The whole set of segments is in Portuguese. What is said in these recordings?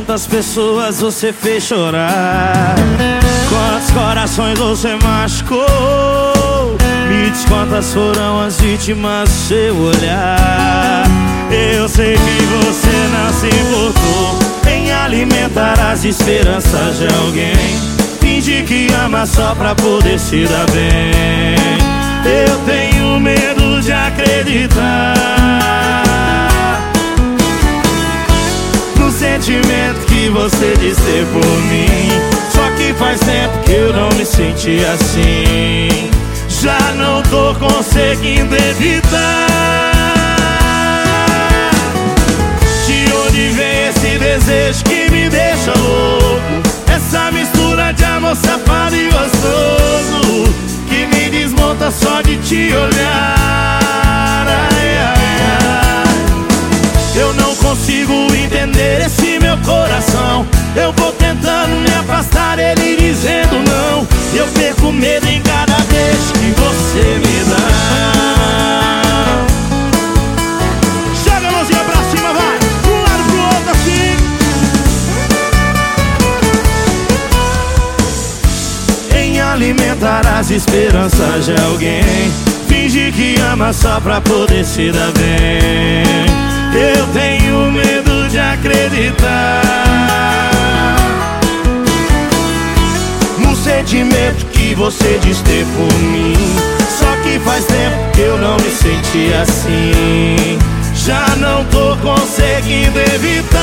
quantas pessoas você fez chorar? Quantos corações você machucou. Me diz quantas foram as vítimas do seu olhar. Eu sei que você não se importou Em alimentar as esperanças de alguém. Finge que ama só pra poder se dar bem senti assim. Já não tô conseguindo evitar. De onde vem esse desejo que me deixa louco? Essa mistura de amor safado e gostoso Que me desmonta só de te olhar. Ai, ai, ai. Eu não consigo entender esse coração. Eu vou Perco medo em cada vez que você me dá. Joga a mãozinha pra cima, vai! Um lado pro outro assim. Em alimentar as esperanças de alguém. Finge que ama só pra poder se dar bem. Eu tenho sentimento que você diz ter por mim. Só que faz tempo que eu não me senti assim. Já não tô conseguindo evitar.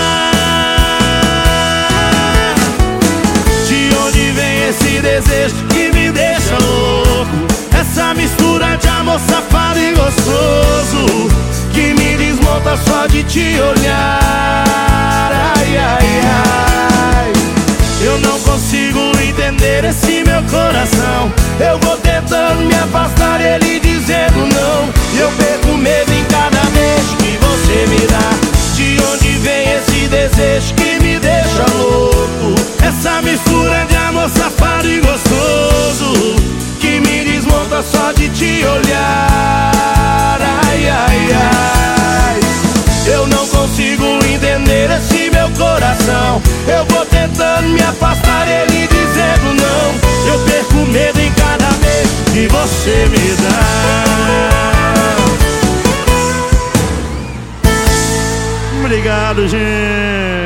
De onde vem esse desejo que me deixa louco? Essa mistura de amor safado e gostoso Que me desmonta só de te olhar consigo entender esse meu coração. Eu vou tentando me afastar, ele dizendo você me dá. Obrigado, gente.